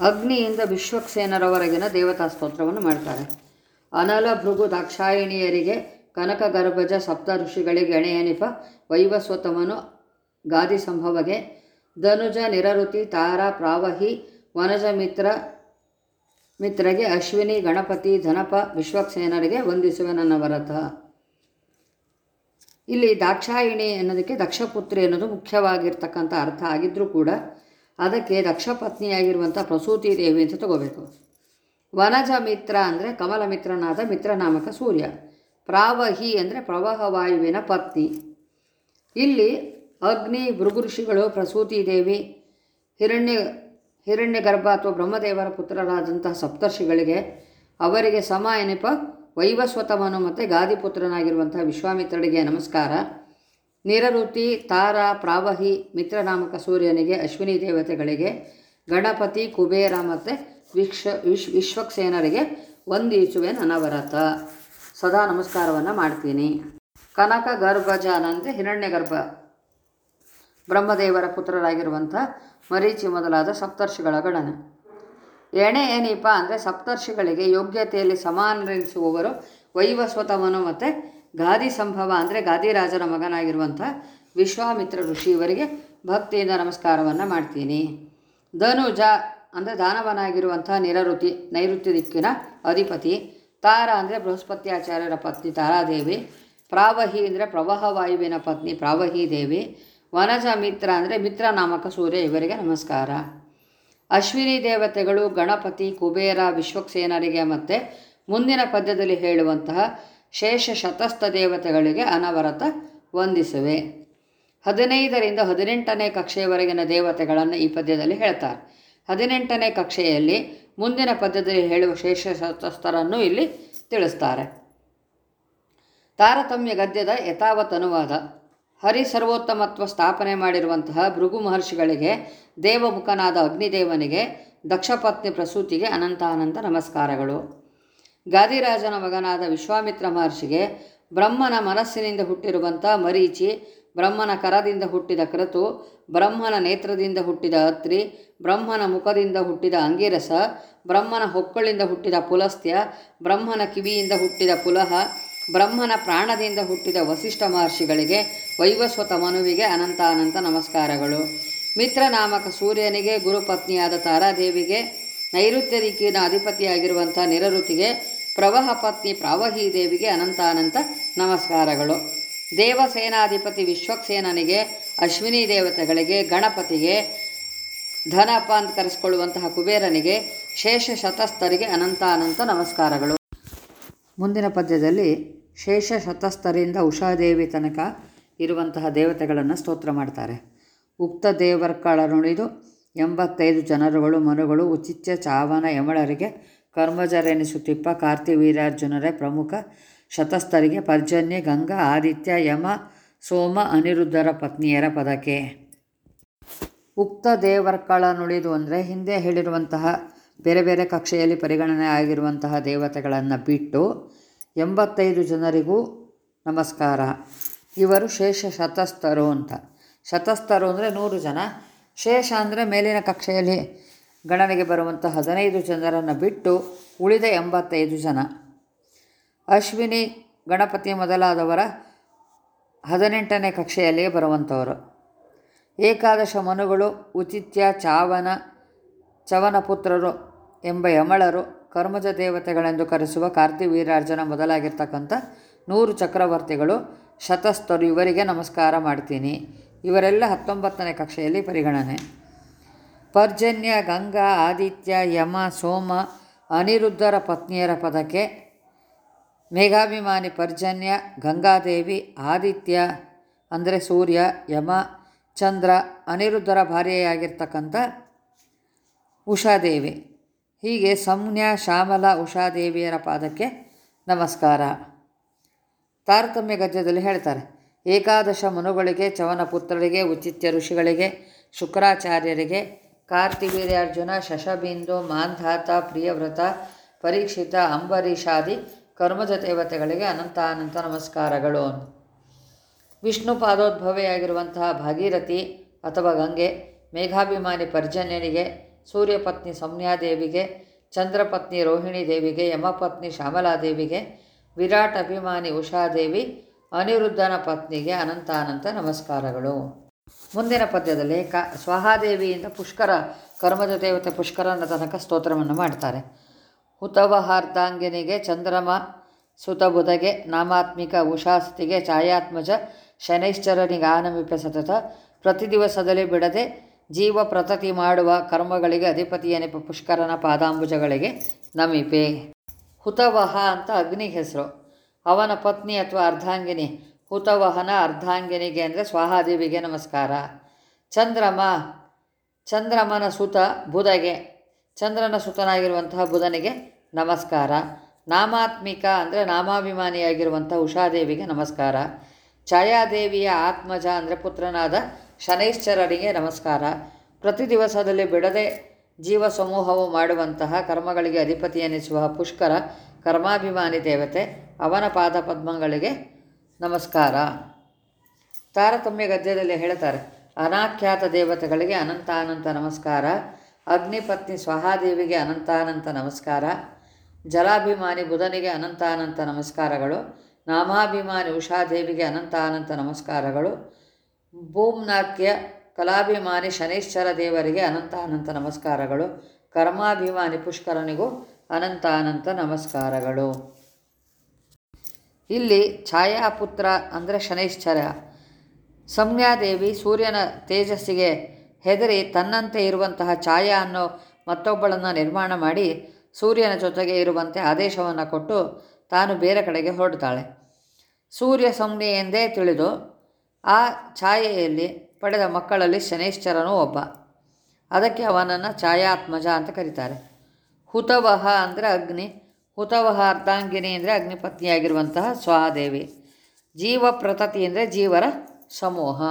ಅಗ್ನಿಯಿಂದ ವಿಶ್ವಕ್ಸೇನರವರೆಗಿನ ದೇವತಾ ಸ್ತೋತ್ರವನ್ನು ಮಾಡ್ತಾರೆ. ಅನಲ ಭೃಗು ದಾಕ್ಷಾಯಿಣಿಯರಿಗೆ ಕನಕ ಗರ್ಭಜ ಸಪ್ತ ಋಷಿಗಳಿಗೆ ಎಣೆಯನಿಪ ವೈವಸ್ವತಮನು ಗಾದಿ ಸಂಭವಗೆ ಧನುಜ ನಿರಋತಿ ತಾರಾ ಪ್ರಾವಹಿ ವನಜ ಮಿತ್ರ ಮಿತ್ರಗೆ ಅಶ್ವಿನಿ ಗಣಪತಿ ಧನಪ ವಿಶ್ವಕ್ಸೇನರಿಗೆ ವಂದಿಸುವೆ ನನ್ನ ವರತ ಇಲ್ಲಿ ದಾಕ್ಷಾಯಿಣಿ ಅನ್ನೋದಕ್ಕೆ ದಕ್ಷಪುತ್ರಿ ಅನ್ನೋದು ಮುಖ್ಯವಾಗಿರ್ತಕ್ಕಂಥ ಅರ್ಥ ಆಗಿದ್ದರೂ ಕೂಡ ಅದಕ್ಕೆ ರಕ್ಷಪತ್ನಿಯಾಗಿರುವಂಥ ಪ್ರಸೂತಿ ದೇವಿ ಅಂತ ತಗೋಬೇಕು. ವನಜ ಮಿತ್ರ ಅಂದರೆ ಕಮಲ ಮಿತ್ರನಾದ ಮಿತ್ರನಾಮಕ ಸೂರ್ಯ. ಪ್ರಾವಹಿ ಅಂದರೆ ಪ್ರವಾಹವಾಯುವಿನ ಪತ್ನಿ. ಇಲ್ಲಿ ಅಗ್ನಿ ಭೃಗು ಋಷಿಗಳು ಪ್ರಸೂತಿ ದೇವಿ, ಹಿರಣ್ಯ ಹಿರಣ್ಯ ಗರ್ಭ ಅಥವಾ ಬ್ರಹ್ಮದೇವರ ಪುತ್ರರಾದಂತಹ ಸಪ್ತರ್ಷಿಗಳಿಗೆ ಅವರಿಗೆ ಸಮ ಎನಪ ವೈವಸ್ವತಮನು ಮತ್ತು ಗಾದಿಪುತ್ರನಾಗಿರುವಂತಹ ವಿಶ್ವಾಮಿತ್ರರಿಗೆ ನಮಸ್ಕಾರ. ನಿರಋತಿ ತಾರ, ಪ್ರಾವಹಿ, ಮಿತ್ರನಾಮಕ ಸೂರ್ಯನಿಗೆ, ಅಶ್ವಿನಿ ದೇವತೆಗಳಿಗೆ, ಗಣಪತಿ, ಕುಬೇರ ಮತ್ತು ವಿಕ್ಷ, ವಿಶ್, ವಿಶ್ವಕ್ಸೇನರಿಗೆ ವಂದಿಸುವೆ ನನವರತ ಸದಾ ನಮಸ್ಕಾರವನ್ನು ಮಾಡ್ತೀನಿ. ಕನಕ ಗರ್ಭಜಾನ ಅಂದರೆ ಹಿರಣ್ಯ ಗರ್ಭ. ಬ್ರಹ್ಮದೇವರ ಪುತ್ರರಾಗಿರುವಂಥ ಮರೀಚಿ ಮೊದಲಾದ ಸಪ್ತರ್ಷಿಗಳ ಗಣನೆ. ಎಣೆ ಏನೀಪ ಅಂದರೆ ಸಪ್ತರ್ಷಿಗಳಿಗೆ ಯೋಗ್ಯತೆಯಲ್ಲಿ ಸಮಾನರಿಸುವವರು ವೈವಸ್ವತಮನು ಮತ್ತು ಗಾದಿ ಸಂಭವ ಅಂದರೆ ಗಾದಿರಾಜನ ಮಗನಾಗಿರುವಂಥ ವಿಶ್ವಾಮಿತ್ರ ಋಷಿ ಇವರಿಗೆ ಭಕ್ತಿಯಿಂದ ನಮಸ್ಕಾರವನ್ನು ಮಾಡ್ತೀನಿ. ಧನುಜ ಅಂದರೆ ದಾನವನಾಗಿರುವಂಥ ನಿರಋತಿ, ನೈಋತ್ಯ ದಿಕ್ಕಿನ ಅಧಿಪತಿ, ತಾರ ಅಂದರೆ ಬೃಹಸ್ಪತಿ ಆಚಾರ್ಯರ ಪತ್ನಿ ತಾರಾದೇವಿ, ಪ್ರಾವಹಿ ಅಂದರೆ ಪ್ರವಾಹ ವಾಯುವಿನ ಪತ್ನಿ ಪ್ರಾವಹಿ ದೇವಿ, ವನಜ ಮಿತ್ರ ಅಂದರೆ ಮಿತ್ರ ನಾಮಕ ಸೂರ್ಯ ಇವರಿಗೆ ನಮಸ್ಕಾರ. ಅಶ್ವಿನಿ ದೇವತೆಗಳು ಗಣಪತಿ, ಕುಬೇರ, ವಿಶ್ವಕ್ಸೇನರಿಗೆ ಮತ್ತು ಮುಂದಿನ ಪದ್ಯದಲ್ಲಿ ಹೇಳುವಂತಹ ಶೇಷ ಶತಸ್ಥ ದೇವತೆಗಳಿಗೆ ಅನವರತ ವಂದಿಸುವೆ. ಹದಿನೈದರಿಂದ ಹದಿನೆಂಟನೇ ಕಕ್ಷೆಯವರೆಗಿನ ದೇವತೆಗಳನ್ನು ಈ ಪದ್ಯದಲ್ಲಿ ಹೇಳ್ತಾರೆ. ಹದಿನೆಂಟನೇ ಕಕ್ಷೆಯಲ್ಲಿ ಮುಂದಿನ ಪದ್ಯದಲ್ಲಿ ಹೇಳುವ ಶೇಷ ಶತಸ್ಥರನ್ನು ಇಲ್ಲಿ ತಿಳಿಸ್ತಾರೆ. ತಾರತಮ್ಯ ಗದ್ಯದ ಯಥಾವತ್ ಅನುವಾದ. ಹರಿ ಸರ್ವೋತ್ತಮತ್ವ ಸ್ಥಾಪನೆ ಮಾಡಿರುವಂತಹ ಭೃಗು ಮಹರ್ಷಿಗಳಿಗೆ, ದೇವಮುಖನಾದ ಅಗ್ನಿದೇವನಿಗೆ, ದಕ್ಷಪತ್ನಿ ಪ್ರಸೂತಿಗೆ ಅನಂತ ಅನಂತ ನಮಸ್ಕಾರಗಳು. ಗಾದಿರಾಜನ ಮಗನಾದ ವಿಶ್ವಾಮಿತ್ರ ಮಹರ್ಷಿಗೆ ಬ್ರಹ್ಮನ ಮನಸ್ಸಿನಿಂದ ಹುಟ್ಟಿರುವಂಥ ಮರೀಚಿ, ಬ್ರಹ್ಮನ ಕರದಿಂದ ಹುಟ್ಟಿದ ಕ್ರತು ಬ್ರಹ್ಮನ ನೇತ್ರದಿಂದ ಹುಟ್ಟಿದ ಅತ್ರಿ, ಬ್ರಹ್ಮನ ಮುಖದಿಂದ ಹುಟ್ಟಿದ ಅಂಗಿರಸ, ಬ್ರಹ್ಮನ ಹೊಕ್ಕಳಿಂದ ಹುಟ್ಟಿದ ಪುಲಸ್ತ್ಯ, ಬ್ರಹ್ಮನ ಕಿವಿಯಿಂದ ಹುಟ್ಟಿದ ಪುಲಹ, ಬ್ರಹ್ಮನ ಪ್ರಾಣದಿಂದ ಹುಟ್ಟಿದ ವಸಿಷ್ಠ ಮಹರ್ಷಿಗಳಿಗೆ ವೈವಸ್ವತ ಮನುವಿಗೆ ಅನಂತ ಅನಂತ ನಮಸ್ಕಾರಗಳು. ಮಿತ್ರ ನಾಮಕ ಸೂರ್ಯನಿಗೆ, ಗುರುಪತ್ನಿಯಾದ ತಾರಾದೇವಿಗೆ ನೈಋತ್ಯ ದಿಕ್ಕಿನ ಅಧಿಪತಿಯಾಗಿರುವಂಥ ನಿರಋತಿಗೆ ಪ್ರವಹ ಪತ್ನಿ ಪ್ರಾವಹಿ ದೇವಿಗೆ ಅನಂತಾನಂತ ಅನಂತ ನಮಸ್ಕಾರಗಳು. ದೇವಸೇನಾಧಿಪತಿ ವಿಶ್ವಕ್ಸೇನನಿಗೆ, ಅಶ್ವಿನಿ ದೇವತೆಗಳಿಗೆ, ಗಣಪತಿಗೆ ಧನಪ ಅಂತ ಕರೆಸ್ಕೊಳ್ಳುವಂತಹ ಕುಬೇರನಿಗೆ, ಶೇಷ ಶತಸ್ಥರಿಗೆ ಅನಂತಾನಂತ ಅನಂತ ನಮಸ್ಕಾರಗಳು. ಮುಂದಿನ ಪದ್ಯದಲ್ಲಿ ಶೇಷ ಶತಸ್ಥರಿಂದ ಉಷಾದೇವಿ ತನಕ ಇರುವಂತಹ ದೇವತೆಗಳನ್ನು ಸ್ತೋತ್ರ ಮಾಡ್ತಾರೆ. ಉಕ್ತ ದೇವರ್ಕಳ ನುಡಿದು ಎಂಬತ್ತೈದು ಜನರುಗಳು ಮನುಗಳು ಉಚಿತ್ಯ ಚಾವನ ಯಮಳರಿಗೆ ಕರ್ಮಜರೆನಿಸುತ್ತಿಪ್ಪ ಕಾರ್ತಿವೀರ್ಯಾರ್ಜುನರೇ ಪ್ರಮುಖ ಶತಸ್ಥರಿಗೆ ಪರ್ಜನ್ಯ ಗಂಗಾ ಆದಿತ್ಯ ಯಮ ಸೋಮ ಅನಿರುದ್ಧರ ಪತ್ನಿಯರ ಪದಕೆ. ಉಕ್ತ ದೇವರ್ಕಳ ನುಡಿದು ಅಂದರೆ ಹಿಂದೆ ಹೇಳಿರುವಂತಹ ಬೇರೆ ಬೇರೆ ಕಕ್ಷೆಯಲ್ಲಿ ಪರಿಗಣನೆ ಆಗಿರುವಂತಹ ದೇವತೆಗಳನ್ನು ಬಿಟ್ಟು ಎಂಬತ್ತೈದು ಜನರಿಗೂ ನಮಸ್ಕಾರ. ಇವರು ಶೇಷ ಶತಸ್ಥರು ಅಂತ. ಶತಸ್ಥರು ಅಂದರೆ ನೂರು ಜನ. ಶೇಷ ಅಂದರೆ ಮೇಲಿನ ಕಕ್ಷೆಯಲ್ಲಿ ಗಣನೆಗೆ ಬರುವಂಥ ಹದಿನೈದು ಜನರನ್ನು ಬಿಟ್ಟು ಉಳಿದ ಎಂಬತ್ತೈದು ಜನ. ಅಶ್ವಿನಿ ಗಣಪತಿ ಮೊದಲಾದವರ ಹದಿನೆಂಟನೇ ಕಕ್ಷೆಯಲ್ಲಿಯೇ ಬರುವಂಥವರು ಏಕಾದಶ ಮನುಗಳು, ಉಚಿತ್ಯ ಚಾವನ ಚವನಪುತ್ರರು ಎಂಬ ಯಮಳರು ಕರ್ಮಜ ದೇವತೆಗಳೆಂದು ಕರೆಸುವ ಕಾರ್ತಿವೀರಾರ್ಜನ ಮೊದಲಾಗಿರ್ತಕ್ಕಂಥ ನೂರು ಚಕ್ರವರ್ತಿಗಳು ಶತಸ್ಥರು ಇವರಿಗೆ ನಮಸ್ಕಾರ ಮಾಡ್ತೀನಿ. ಇವರೆಲ್ಲ ಹತ್ತೊಂಬತ್ತನೇ ಕಕ್ಷೆಯಲ್ಲಿ ಪರಿಗಣನೆ. ಪರ್ಜನ್ಯ, ಗಂಗಾ, ಆದಿತ್ಯ, ಯಮ, ಸೋಮ, ಅನಿರುದ್ಧರ ಪತ್ನಿಯರ ಪದಕ್ಕೆ ಮೇಘಾಭಿಮಾನಿ ಪರ್ಜನ್ಯ, ಗಂಗಾದೇವಿ, ಆದಿತ್ಯ ಅಂದರೆ ಸೂರ್ಯ, ಯಮ, ಚಂದ್ರ, ಅನಿರುದ್ಧರ ಭಾರ್ಯೆಯಾಗಿರ್ತಕ್ಕಂಥ ಉಷಾದೇವಿ. ಹೀಗೆ ಸಂಜ್ಞಾ ಶ್ಯಾಮಲ, ಉಷಾದೇವಿಯರ ಪಾದಕ್ಕೆ ನಮಸ್ಕಾರ. ತಾರತಮ್ಯ ಗದ್ಯದಲ್ಲಿ ಹೇಳ್ತಾರೆ ಏಕಾದಶ ಮನುಗಳಿಗೆ ಚವನಪುತ್ರರಿಗೆ ಉಚಿತ್ಯ ಋಷಿಗಳಿಗೆ, ಶುಕ್ರಾಚಾರ್ಯರಿಗೆ ಕಾರ್ತಿವೀರ್ಯಾರ್ಜುನ ಶಶಬಿಂದು, ಮಾಂಧಾತ, ಪ್ರಿಯವ್ರತ, ಪರೀಕ್ಷಿತ, ಅಂಬರೀಷಾದಿ, ಕರ್ಮಜ ದೇವತೆಗಳಿಗೆ ಅನಂತ ಅನಂತ ನಮಸ್ಕಾರಗಳು. ವಿಷ್ಣು ಪಾದೋದ್ಭವೆಯಾಗಿರುವಂತಹ ಭಾಗೀರಥಿ ಅಥವಾ ಗಂಗೆ, ಮೇಘಾಭಿಮಾನಿ ಪರ್ಜನ್ಯನಿಗೆ, ಸೂರ್ಯಪತ್ನಿ ಸೌಮ್ಯಾದೇವಿಗೆ, ಚಂದ್ರಪತ್ನಿ ರೋಹಿಣಿ ದೇವಿಗೆ, ಯಮಪತ್ನಿ ಶ್ಯಾಮಲಾದೇವಿಗೆ, ವಿರಾಟ್ ಅಭಿಮಾನಿ ಉಷಾದೇವಿ ಅನಿರುದ್ಧನ ಪತ್ನಿಗೆ ಅನಂತಾನಂತ ನಮಸ್ಕಾರಗಳು. ಮುಂದಿನ ಪದ್ಯದಲ್ಲಿ ಕ ಸ್ವಹಾದೇವಿಯಿಂದ ಪುಷ್ಕರ ಕರ್ಮದ ದೇವತೆ ಪುಷ್ಕರನ ತನಕ ಸ್ತೋತ್ರವನ್ನು ಮಾಡ್ತಾರೆ. ಹುತವಹಾರ್ಧಾಂಗಿನಿಗೆ ಚಂದ್ರಮ, ಸುತಬುಧಗೆ ನಾಮಾತ್ಮಿಕ, ಉಷಾಸ್ತಿಗೆ ಛಾಯಾತ್ಮಜ, ಶನೈಶ್ಚರನಿಗೆ ಆನಮಿಪ ಸತತ ಪ್ರತಿ ದಿವಸದಲ್ಲಿ ಬಿಡದೆ ಜೀವ ಪ್ರತತಿ ಮಾಡುವ ಕರ್ಮಗಳಿಗೆ ಅಧಿಪತಿಯನಿಪ ಪುಷ್ಕರನ ಪಾದಾಂಬುಜಗಳಿಗೆ ನಮಿಪೆ. ಹುತವಹ ಅಂತ ಅಗ್ನಿ ಹೆಸರು. ಅವನ ಪತ್ನಿ ಅಥವಾ ಅರ್ಧಾಂಗಿನಿ, ಹುತವಹನ ಅರ್ಧಾಂಗಿನಿಗೆ ಅಂದರೆ ಸ್ವಾಹಾದೇವಿಗೆ ನಮಸ್ಕಾರ. ಚಂದ್ರಮ, ಚಂದ್ರಮನ ಸುತ ಬುಧಗೆ, ಚಂದ್ರನ ಸುತನಾಗಿರುವಂತಹ ಬುಧನಿಗೆ ನಮಸ್ಕಾರ. ನಾಮಾತ್ಮಿಕ ಅಂದರೆ ನಾಮಾಭಿಮಾನಿಯಾಗಿರುವಂಥ ಉಷಾದೇವಿಗೆ ನಮಸ್ಕಾರ. ಛಾಯಾದೇವಿಯ ಆತ್ಮಜ ಅಂದರೆ ಪುತ್ರನಾದ ಶನೈಶ್ಚರರಿಗೆ ನಮಸ್ಕಾರ. ಪ್ರತಿ ದಿವಸದಲ್ಲಿ ಬಿಡದೆ ಜೀವ ಸಮೂಹವು ಮಾಡುವಂತಹ ಕರ್ಮಗಳಿಗೆ ಅಧಿಪತಿ ಎನಿಸುವ ಪುಷ್ಕರ ಕರ್ಮಾಭಿಮಾನಿ ದೇವತೆ ಅವನ ಪಾದ ಪದ್ಮಗಳಿಗೆ ನಮಸ್ಕಾರ. ತಾರತಮ್ಯ ಗದ್ಯದಲ್ಲಿ ಹೇಳ್ತಾರೆ, ಅನಾಖ್ಯಾತ ದೇವತೆಗಳಿಗೆ ಅನಂತಾನಂತ ನಮಸ್ಕಾರ ಅಗ್ನಿಪತ್ನಿ ಸ್ವಹಾದೇವಿಗೆ ಅನಂತಾನಂತ ನಮಸ್ಕಾರ, ಜಲಾಭಿಮಾನಿ ಬುಧನಿಗೆ ಅನಂತಾನಂತ ನಮಸ್ಕಾರಗಳು, ನಾಮಾಭಿಮಾನಿ ಉಷಾದೇವಿಗೆ ಅನಂತಾನಂತ ನಮಸ್ಕಾರಗಳು ಭೂಮ್ನಾಕ್ಯ ಕಲಾಭಿಮಾನಿ ಶನೈಶ್ಚರ ದೇವರಿಗೆ ಅನಂತಾನಂತ ನಮಸ್ಕಾರಗಳು, ಕರ್ಮಾಭಿಮಾನಿ ಪುಷ್ಕರನಿಗೂ ಅನಂತಾನಂತ ನಮಸ್ಕಾರಗಳು. ಇಲ್ಲಿ ಛಾಯಾಪುತ್ರ ಅಂದರೆ ಶನೈಶ್ಚರ ಸೌಮ್ಯಾದೇವಿ ಸೂರ್ಯನ ತೇಜಸ್ಸಿಗೆ ಹೆದರಿ ತನ್ನಂತೆ ಇರುವಂತಹ ಛಾಯಾ ಅನ್ನೋ ಮತ್ತೊಬ್ಬಳನ್ನು ನಿರ್ಮಾಣ ಮಾಡಿ ಸೂರ್ಯನ ಜೊತೆಗೆ ಇರುವಂತೆ ಆದೇಶವನ್ನು ಕೊಟ್ಟು ತಾನು ಬೇರೆ ಕಡೆಗೆ ಹೊರಡ್ತಾಳೆ. ಸೂರ್ಯ ಸಂಜ್ಞೆ ಎಂದೇ ತಿಳಿದು ಆ ಛಾಯೆಯಲ್ಲಿ ಪಡೆದ ಮಕ್ಕಳಲ್ಲಿ ಶನೈಶ್ಚರನೂ ಒಬ್ಬ. ಅದಕ್ಕೆ ಅವನನ್ನು ಛಾಯಾತ್ಮಜ ಅಂತ ಕರೀತಾರೆ. ಹುತವಹ ಅಂದರೆ ಅಗ್ನಿ. ಹುತವಹ ಅರ್ಧಾಂಗಿನಿ ಅಂದರೆ ಅಗ್ನಿಪತ್ನಿಯಾಗಿರುವಂತಹ ಸ್ವಾದೇವಿ. ಜೀವ ಪ್ರತತಿ ಅಂದರೆ ಜೀವರ ಸಮೂಹ.